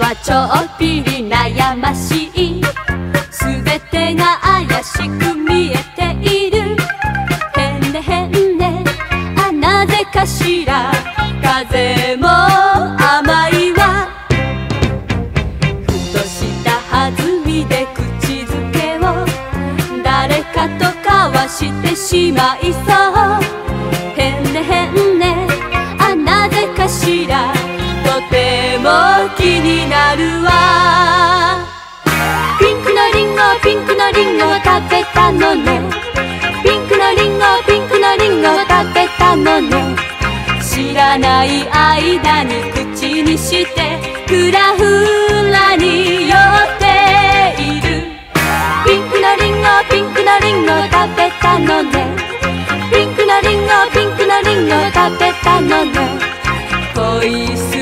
はちょっぴり悩ましい。すべてが怪しく見えている。へんねへんね。あなぜかしら。風も甘いわ。ふとした弾みで口づけを。誰かと交わしてしまいそう。へんねへんね。あなぜかしら。とてもべたのね。ピンクのリンゴピンクのリンゴを食べたのね。知らない間に口にしてふらふらに酔っている。ピンクのリンゴピンクのリンゴを食べたのね。ピンクのリンゴピンクのリンゴを食べたのね。恋する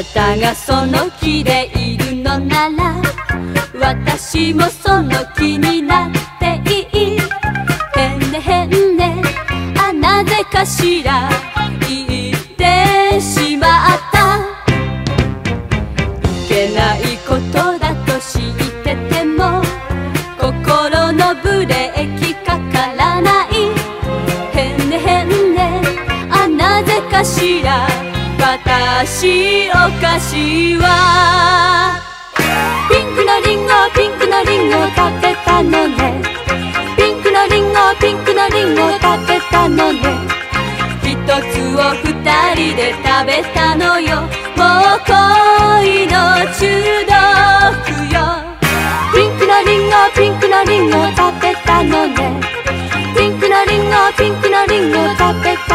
なたがその気でいるのなら私もその気になっていい。へんねへんねあなぜかしら言ってしまった。いけないことだと知ってても心のブレーキかからない。へんねへんねあなぜかしら私お菓子は。ピンクのリンゴピンクのリンゴ食べたのね。ピンクのリンゴピンクのリンゴ食べたのね。一つを二人で食べたのよ。もう恋の中毒よ。ピンクのリンゴピンクのリンゴ食べたのね。ピンクのリンゴピンクのリンゴ食べたのね。